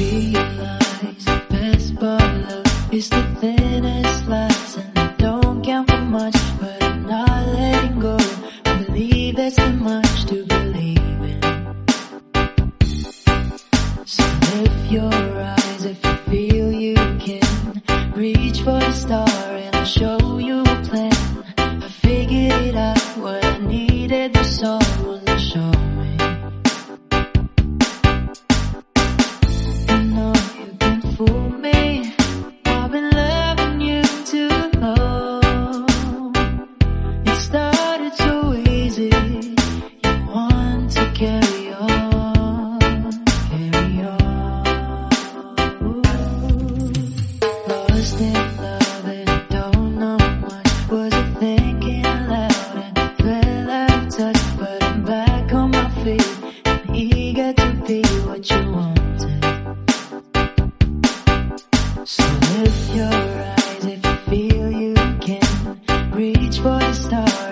Realize the best part of love is the thinnest slice, and I don't count for much, but I'm not letting go. I believe there's too much to believe in. So lift your eyes if you feel you can. Reach for the star and I'll show you a plan. I figured out what I needed, the song Reach for the star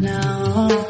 now.